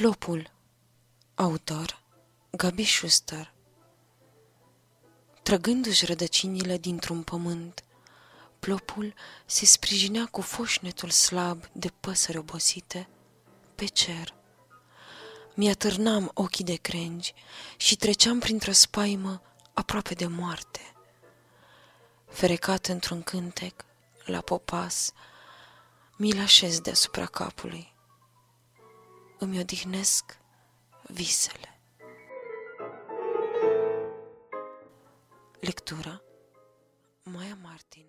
Plopul Autor Gabi Schuster Trăgându-și rădăcinile dintr-un pământ, plopul se sprijinea cu foșnetul slab de păsări obosite pe cer. Mi-atârnam ochii de crengi și treceam printr-o spaimă aproape de moarte. Ferecat într-un cântec, la popas, mi-l așez deasupra capului. Îmi odihnesc visele. Lectura Maia Martin